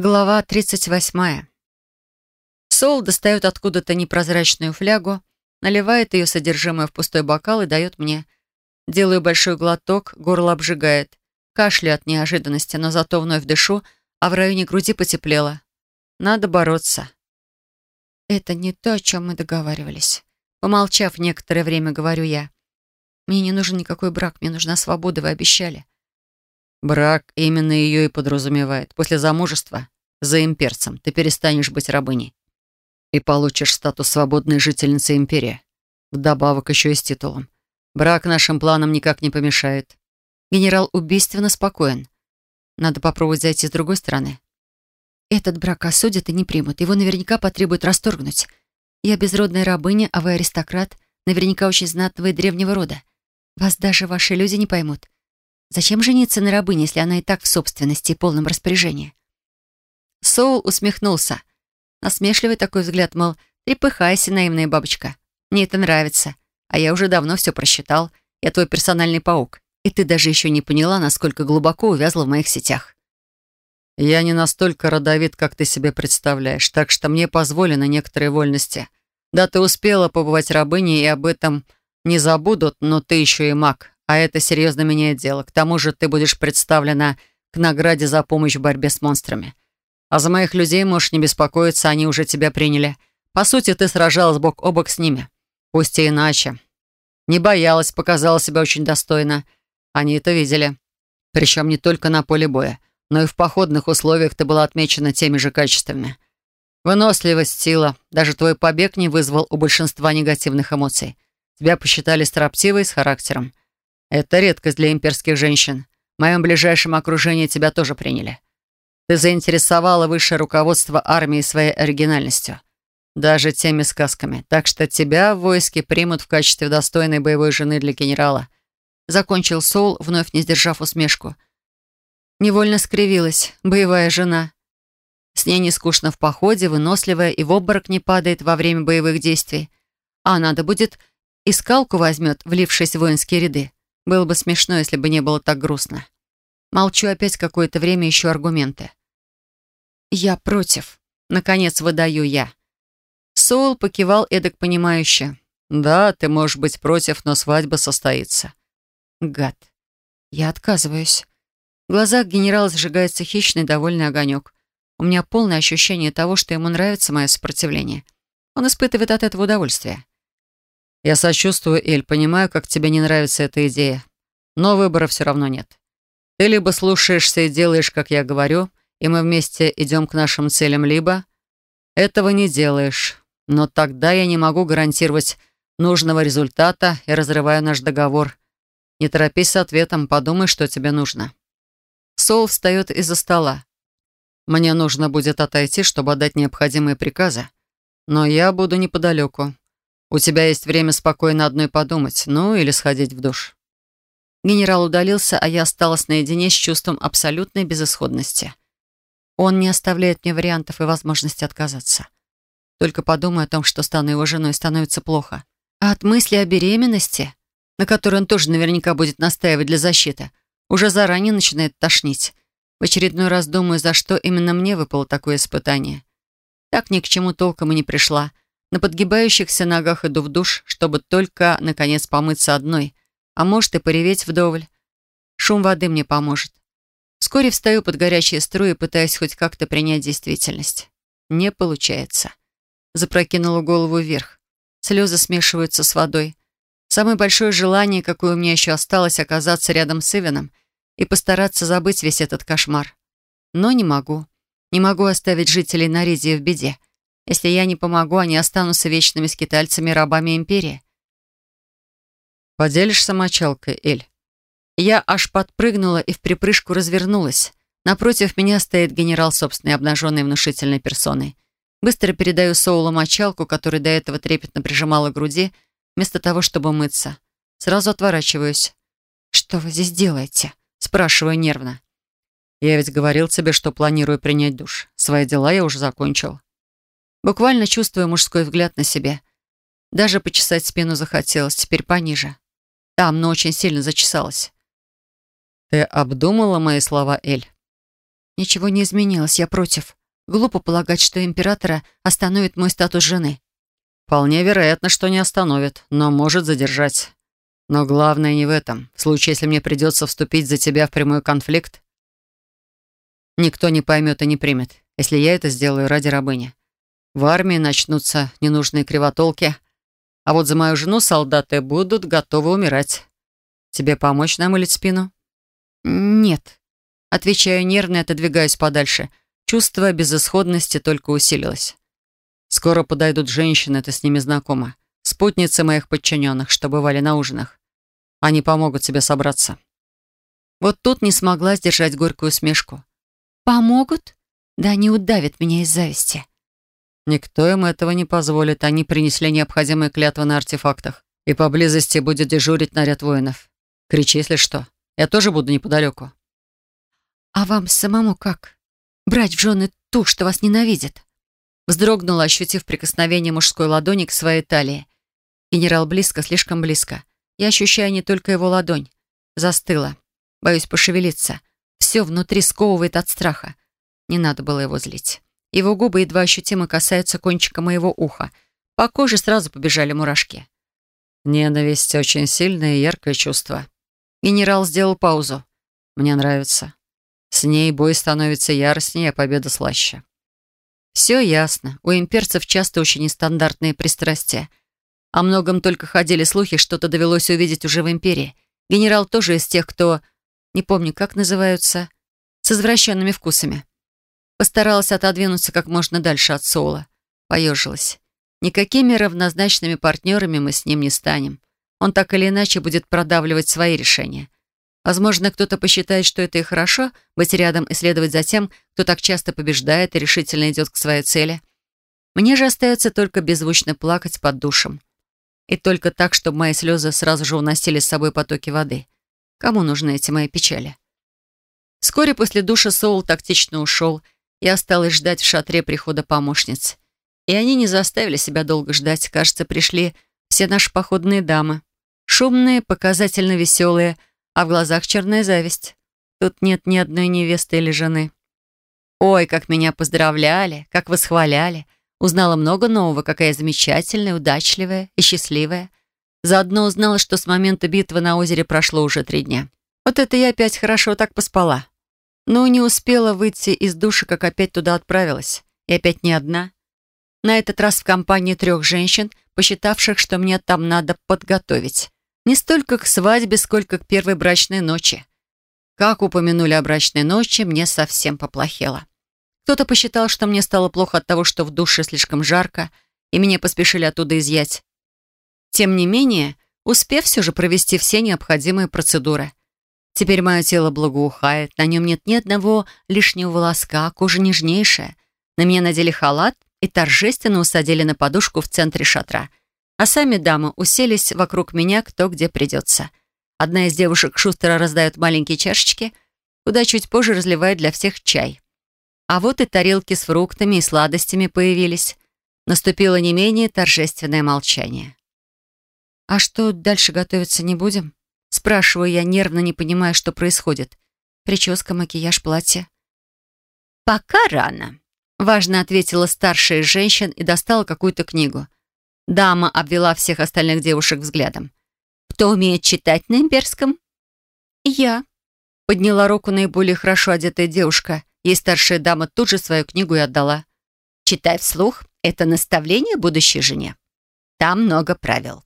Глава 38. Сол достает откуда-то непрозрачную флягу, наливает ее содержимое в пустой бокал и дает мне. Делаю большой глоток, горло обжигает. Кашлю от неожиданности, но зато вновь дышу, а в районе груди потеплело. Надо бороться. Это не то, о чем мы договаривались. Помолчав некоторое время, говорю я. Мне не нужен никакой брак, мне нужна свобода, вы обещали. Брак именно ее и подразумевает. После замужества за имперцем ты перестанешь быть рабыней и получишь статус свободной жительницы империи. Вдобавок еще и с титулом. Брак нашим планам никак не помешает. Генерал убийственно спокоен. Надо попробовать зайти с другой стороны. Этот брак осудят и не примут. Его наверняка потребуют расторгнуть. Я безродная рабыня, а вы аристократ, наверняка очень знатного и древнего рода. Вас даже ваши люди не поймут. Зачем жениться на рабыне, если она и так в собственности и полном распоряжении? Соул усмехнулся. Насмешливый такой взгляд, мол, трепыхайся, наивная бабочка. Мне это нравится. А я уже давно все просчитал. Я твой персональный паук. И ты даже еще не поняла, насколько глубоко увязла в моих сетях. Я не настолько родовит, как ты себе представляешь, так что мне позволено некоторые вольности. Да, ты успела побывать рабыней, и об этом не забудут, но ты еще и маг, а это серьезно меняет дело. К тому же ты будешь представлена к награде за помощь в борьбе с монстрами. А за моих людей можешь не беспокоиться, они уже тебя приняли. По сути, ты сражалась бок о бок с ними. Пусть и иначе. Не боялась, показала себя очень достойно. Они это видели. Причем не только на поле боя, но и в походных условиях ты была отмечена теми же качествами. Выносливость, сила. Даже твой побег не вызвал у большинства негативных эмоций. Тебя посчитали строптивой с характером. Это редкость для имперских женщин. В моем ближайшем окружении тебя тоже приняли. Ты заинтересовала высшее руководство армии своей оригинальностью. Даже теми сказками. Так что тебя в войске примут в качестве достойной боевой жены для генерала. Закончил Соул, вновь не сдержав усмешку. Невольно скривилась. Боевая жена. С ней не скучно в походе, выносливая и в обморок не падает во время боевых действий. А надо будет, и скалку возьмет, влившись в воинские ряды. Было бы смешно, если бы не было так грустно. Молчу опять какое-то время, ищу аргументы. «Я против», — наконец выдаю я. Соул покивал эдак понимающе. «Да, ты можешь быть против, но свадьба состоится». Гад. Я отказываюсь. В глазах генерала зажигается хищный довольный огонек. У меня полное ощущение того, что ему нравится мое сопротивление. Он испытывает от этого удовольствие. Я сочувствую, Эль, понимаю, как тебе не нравится эта идея. Но выбора все равно нет. Ты либо слушаешься и делаешь, как я говорю, и мы вместе идем к нашим целям, либо этого не делаешь. Но тогда я не могу гарантировать нужного результата и разрываю наш договор. Не торопись с ответом, подумай, что тебе нужно. Сол встает из-за стола. Мне нужно будет отойти, чтобы отдать необходимые приказы. Но я буду неподалеку. У тебя есть время спокойно одной подумать, ну или сходить в душ». Генерал удалился, а я осталась наедине с чувством абсолютной безысходности. Он не оставляет мне вариантов и возможности отказаться. Только подумаю о том, что стану его женой, становится плохо. А от мысли о беременности, на которой он тоже наверняка будет настаивать для защиты, уже заранее начинает тошнить. В очередной раз думаю, за что именно мне выпало такое испытание. Так ни к чему толком и не пришла. На подгибающихся ногах иду в душ, чтобы только, наконец, помыться одной. А может, и пореветь вдоволь. Шум воды мне поможет. Вскоре встаю под горячие струи, пытаясь хоть как-то принять действительность. Не получается. Запрокинула голову вверх. Слезы смешиваются с водой. Самое большое желание, какое у меня еще осталось, оказаться рядом с Ивеном и постараться забыть весь этот кошмар. Но не могу. Не могу оставить жителей Наридии в беде. Если я не помогу, они останутся вечными скитальцами рабами империи. «Поделишься мочалкой, Эль?» Я аж подпрыгнула и в припрыжку развернулась. Напротив меня стоит генерал собственной обнаженной внушительной персоной. Быстро передаю Соулу мочалку, которую до этого трепетно прижимала к груди, вместо того, чтобы мыться. Сразу отворачиваюсь. «Что вы здесь делаете?» Спрашиваю нервно. «Я ведь говорил тебе, что планирую принять душ. Свои дела я уже закончил». Буквально чувствую мужской взгляд на себе. Даже почесать спину захотелось, теперь пониже. Там, но очень сильно зачесалась. «Ты обдумала мои слова, Эль?» Ничего не изменилось, я против. Глупо полагать, что императора остановит мой статус жены. Вполне вероятно, что не остановит, но может задержать. Но главное не в этом. В случае, если мне придется вступить за тебя в прямой конфликт, никто не поймет и не примет, если я это сделаю ради рабыни. В армии начнутся ненужные кривотолки, а вот за мою жену солдаты будут готовы умирать. Тебе помочь намылить спину? Нет. Отвечаю нервно и отодвигаюсь подальше. Чувство безысходности только усилилось. Скоро подойдут женщины, ты с ними знакома. Спутницы моих подчиненных, что бывали на ужинах. Они помогут тебе собраться. Вот тут не смогла сдержать горькую смешку. «Помогут? Да они удавят меня из зависти». Никто им этого не позволит. Они принесли необходимые клятвы на артефактах. И поблизости будет дежурить наряд воинов. Кричи, если что. Я тоже буду неподалеку. А вам самому как? Брать в жены ту, что вас ненавидит? Вздрогнула, ощутив прикосновение мужской ладони к своей талии. Генерал близко, слишком близко. Я ощущаю не только его ладонь. Застыла. Боюсь пошевелиться. Все внутри сковывает от страха. Не надо было его злить. Его губы едва ощутимо касаются кончика моего уха. По коже сразу побежали мурашки. Ненависть — очень сильное и яркое чувство. Генерал сделал паузу. Мне нравится. С ней бой становится яростнее, а победа слаще. Все ясно. У имперцев часто очень нестандартные пристрастия. О многом только ходили слухи, что-то довелось увидеть уже в империи. Генерал тоже из тех, кто, не помню, как называются, с извращенными вкусами. Постаралась отодвинуться как можно дальше от Соула. Поежилась. Никакими равнозначными партнерами мы с ним не станем. Он так или иначе будет продавливать свои решения. Возможно, кто-то посчитает, что это и хорошо, быть рядом и следовать за тем, кто так часто побеждает и решительно идет к своей цели. Мне же остается только беззвучно плакать под душем. И только так, чтобы мои слезы сразу же уносили с собой потоки воды. Кому нужны эти мои печали? Вскоре после душа Соул тактично ушел, и осталось ждать в шатре прихода помощниц. И они не заставили себя долго ждать. Кажется, пришли все наши походные дамы. Шумные, показательно веселые, а в глазах черная зависть. Тут нет ни одной невесты или жены. Ой, как меня поздравляли, как восхваляли. Узнала много нового, какая замечательная, удачливая и счастливая. Заодно узнала, что с момента битвы на озере прошло уже три дня. Вот это я опять хорошо так поспала. Но не успела выйти из души, как опять туда отправилась. И опять не одна. На этот раз в компании трех женщин, посчитавших, что мне там надо подготовить. Не столько к свадьбе, сколько к первой брачной ночи. Как упомянули о брачной ночи, мне совсем поплохело. Кто-то посчитал, что мне стало плохо от того, что в душе слишком жарко, и меня поспешили оттуда изъять. Тем не менее, успев все же провести все необходимые процедуры. Теперь мое тело благоухает, на нем нет ни одного лишнего волоска, кожа нежнейшая. На меня надели халат и торжественно усадили на подушку в центре шатра а сами дамы уселись вокруг меня кто где придется. Одна из девушек шустро раздает маленькие чашечки, куда чуть позже разливает для всех чай. А вот и тарелки с фруктами и сладостями появились. Наступило не менее торжественное молчание. «А что, дальше готовиться не будем?» Спрашиваю я, нервно не понимая, что происходит. Прическа, макияж, платье. «Пока рано», — важно ответила старшая из женщин и достала какую-то книгу — Дама обвела всех остальных девушек взглядом. «Кто умеет читать на имперском?» «Я», — подняла руку наиболее хорошо одетая девушка. Ей старшая дама тут же свою книгу и отдала. «Читай вслух. Это наставление будущей жене. Там много правил».